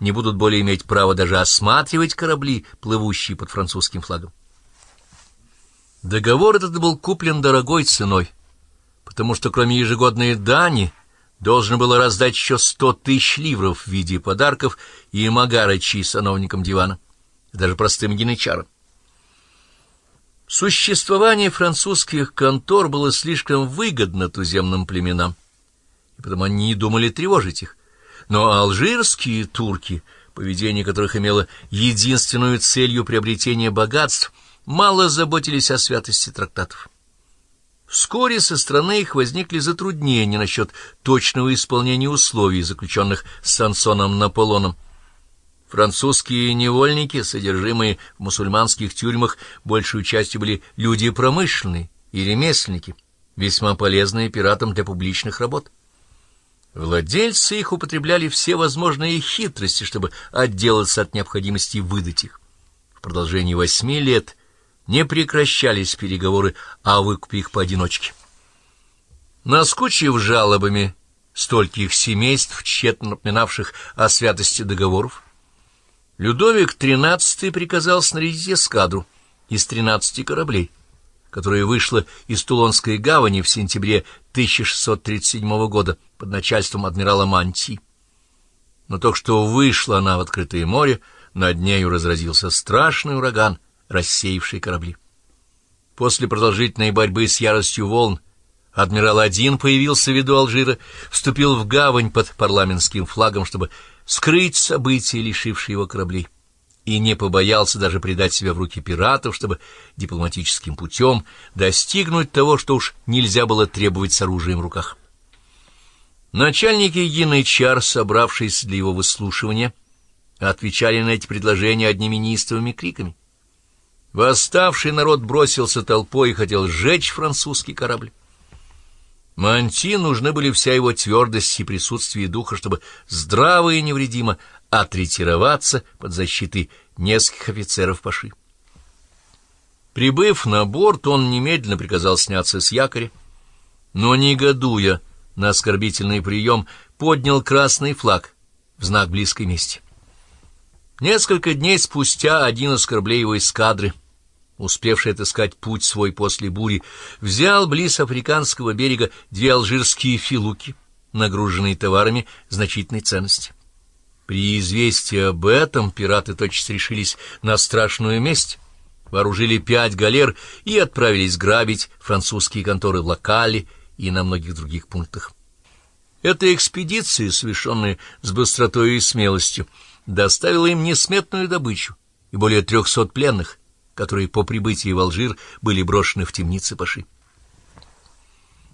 не будут более иметь права даже осматривать корабли, плывущие под французским флагом. Договор этот был куплен дорогой ценой, потому что кроме ежегодной дани должен было раздать еще сто тысяч ливров в виде подарков и магарочи сановникам дивана, даже простым янычарам. Существование французских контор было слишком выгодно туземным племенам, и потому они не думали тревожить их. Но алжирские турки, поведение которых имело единственную целью приобретения богатств, мало заботились о святости трактатов. Вскоре со стороны их возникли затруднения насчет точного исполнения условий, заключенных с Сансоном Наполоном, Французские невольники, содержимые в мусульманских тюрьмах, большую частью были люди промышленные и ремесленники, весьма полезные пиратам для публичных работ. Владельцы их употребляли все возможные хитрости, чтобы отделаться от необходимости выдать их. В продолжении восьми лет не прекращались переговоры о выкупе их поодиночке. Наскучив жалобами стольких семейств, тщетно напоминавших о святости договоров, Людовик XIII приказал снарядить эскадру из 13 кораблей, которая вышла из Тулонской гавани в сентябре 1637 года под начальством адмирала Манти. Но только что вышла она в открытое море, над нею разразился страшный ураган, рассеявший корабли. После продолжительной борьбы с яростью волн адмирал один появился в виду Алжира, вступил в гавань под парламентским флагом, чтобы скрыть события, лишившие его кораблей, и не побоялся даже предать себя в руки пиратов, чтобы дипломатическим путем достигнуть того, что уж нельзя было требовать с оружием в руках. Начальники Янычар, собравшись для его выслушивания, отвечали на эти предложения одними неистовыми криками. Восставший народ бросился толпой и хотел сжечь французский корабль. Манти нужны были вся его твердость и присутствие духа, чтобы здраво и невредимо отретироваться под защитой нескольких офицеров Паши. Прибыв на борт, он немедленно приказал сняться с якоря, но, негодуя на оскорбительный прием, поднял красный флаг в знак близкой мести. Несколько дней спустя один из кораблей его эскадры — успевший отыскать путь свой после бури, взял близ африканского берега две алжирские филуки, нагруженные товарами значительной ценности. При известии об этом пираты тотчас решились на страшную месть, вооружили пять галер и отправились грабить французские конторы в Локале и на многих других пунктах. Эта экспедиция, совершенная с быстротой и смелостью, доставила им несметную добычу и более трехсот пленных, которые по прибытии в Алжир были брошены в темницы Паши.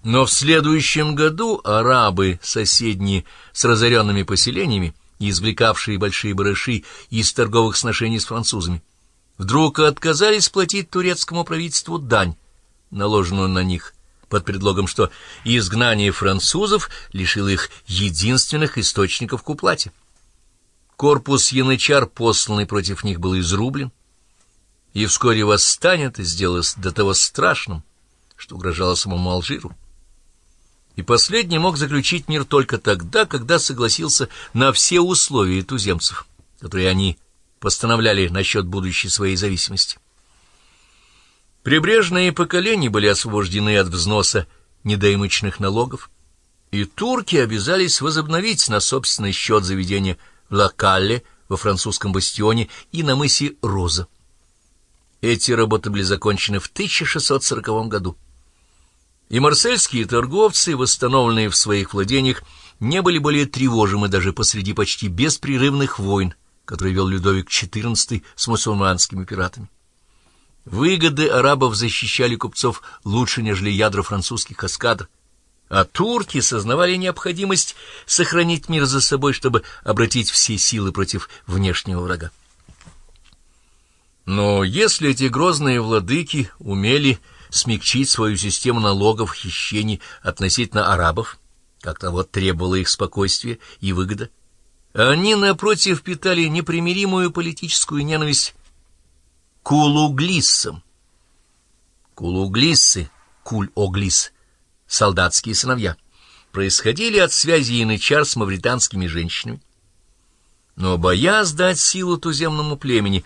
Но в следующем году арабы, соседние с разоренными поселениями, извлекавшие большие барыши из торговых сношений с французами, вдруг отказались платить турецкому правительству дань, наложенную на них, под предлогом, что изгнание французов лишило их единственных источников к уплате. Корпус янычар, посланный против них, был изрублен, и вскоре восстание это сделалось до того страшным, что угрожало самому Алжиру. И последний мог заключить мир только тогда, когда согласился на все условия туземцев, которые они постановляли насчет будущей своей зависимости. Прибрежные поколения были освобождены от взноса недоимочных налогов, и турки обязались возобновить на собственный счет заведения в Лакалле, во французском бастионе и на мысе Роза. Эти работы были закончены в 1640 году. И марсельские торговцы, восстановленные в своих владениях, не были более тревожимы даже посреди почти беспрерывных войн, которые вел Людовик XIV с мусульманскими пиратами. Выгоды арабов защищали купцов лучше, нежели ядра французских эскадр, а турки сознавали необходимость сохранить мир за собой, чтобы обратить все силы против внешнего врага. Но если эти грозные владыки умели смягчить свою систему налогов, хищений относительно арабов, как того требовало их спокойствие и выгода, они, напротив, питали непримиримую политическую ненависть к улуглиссам. Кулуглиссы, куль-оглис, солдатские сыновья, происходили от связи янычар с мавританскими женщинами. Но, боясь дать силу туземному племени,